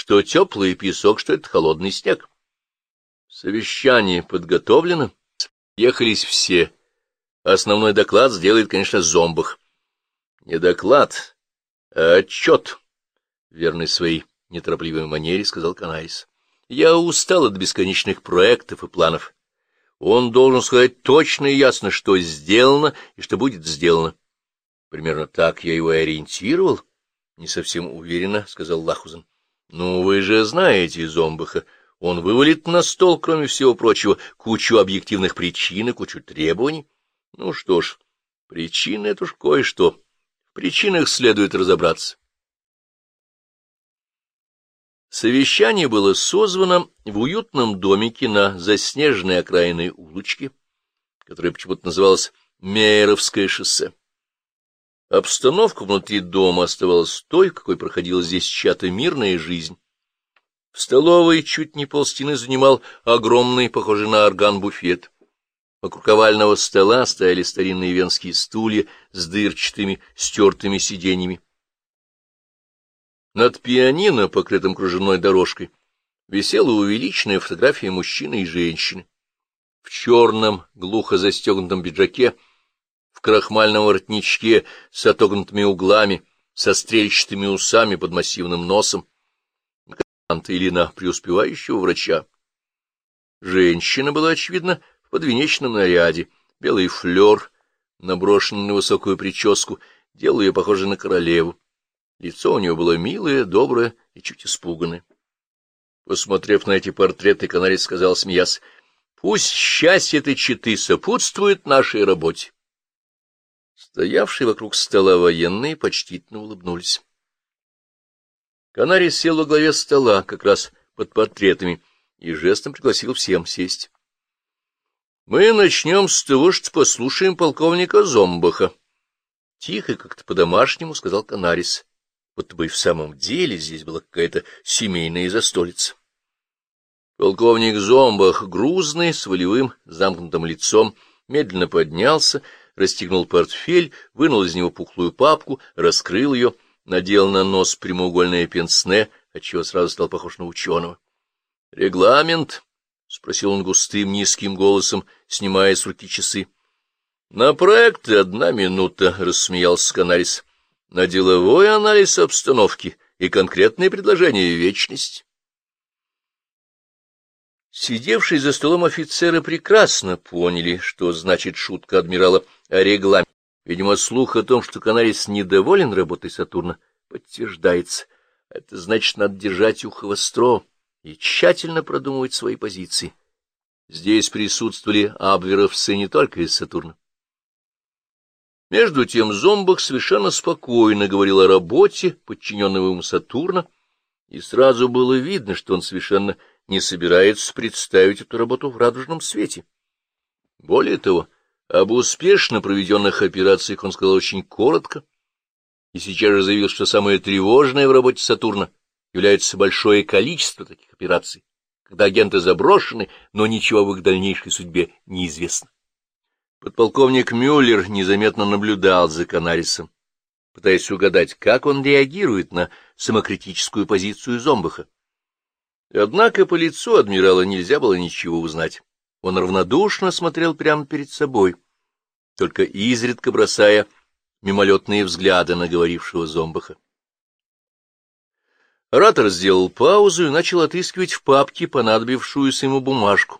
что теплый песок, что это холодный снег. Совещание подготовлено. Ехались все. Основной доклад сделает, конечно, Зомбах. Не доклад, а отчет. Верный своей неторопливой манере, сказал Канарис. Я устал от бесконечных проектов и планов. Он должен сказать точно и ясно, что сделано и что будет сделано. Примерно так я его и ориентировал. Не совсем уверенно, — сказал Лахузен. — Ну, вы же знаете Зомбаха. Он вывалит на стол, кроме всего прочего, кучу объективных причин и кучу требований. Ну что ж, причины — это уж кое-что. В причинах следует разобраться. Совещание было созвано в уютном домике на заснеженной окраинной улочке, которая почему-то называлась Мейеровское шоссе. Обстановка внутри дома оставалась той, какой проходила здесь чья-то мирная жизнь. В столовой чуть не полстены занимал огромный, похожий на орган, буфет. Вокруг овального стола стояли старинные венские стулья с дырчатыми, стертыми сиденьями. Над пианино, покрытым кружевной дорожкой, висела увеличенная фотография мужчины и женщины. В черном, глухо застегнутом пиджаке — в крахмальном воротничке с отогнутыми углами, со стрельчатыми усами под массивным носом, или на преуспевающего врача. Женщина была, очевидно, в подвенечном наряде, белый флер, наброшенный на высокую прическу, делал ее похожей на королеву. Лицо у нее было милое, доброе и чуть испуганное. Посмотрев на эти портреты, канарец сказал, смеясь, — Пусть счастье этой четы сопутствует нашей работе. Стоявшие вокруг стола военные почтительно улыбнулись. Канарий сел во главе стола, как раз под портретами, и жестом пригласил всем сесть. — Мы начнем с того, что послушаем полковника Зомбаха. Тихо, как-то по-домашнему, сказал Канарис. Вот бы и в самом деле здесь была какая-то семейная застолица. Полковник Зомбах, грузный, с волевым, замкнутым лицом, медленно поднялся, расстегнул портфель, вынул из него пухлую папку, раскрыл ее, надел на нос прямоугольное пенсне, отчего сразу стал похож на ученого. — Регламент? — спросил он густым низким голосом, снимая с руки часы. — На проекты одна минута, — рассмеялся Канарис. — На деловой анализ обстановки и конкретные предложения — вечность. Сидевшие за столом офицеры прекрасно поняли, что значит шутка адмирала о регламенте. Видимо, слух о том, что Канарис недоволен работой Сатурна, подтверждается. Это значит, надо держать ухо востро и тщательно продумывать свои позиции. Здесь присутствовали абверовцы не только из Сатурна. Между тем Зомбах совершенно спокойно говорил о работе, подчиненного ему Сатурна, и сразу было видно, что он совершенно не собирается представить эту работу в радужном свете. Более того, об успешно проведенных операциях он сказал очень коротко, и сейчас же заявил, что самое тревожное в работе Сатурна является большое количество таких операций, когда агенты заброшены, но ничего в их дальнейшей судьбе неизвестно. Подполковник Мюллер незаметно наблюдал за Канарисом, пытаясь угадать, как он реагирует на самокритическую позицию Зомбаха. Однако по лицу адмирала нельзя было ничего узнать. Он равнодушно смотрел прямо перед собой, только изредка бросая мимолетные взгляды на говорившего зомбаха. Оратор сделал паузу и начал отыскивать в папке понадобившуюся ему бумажку.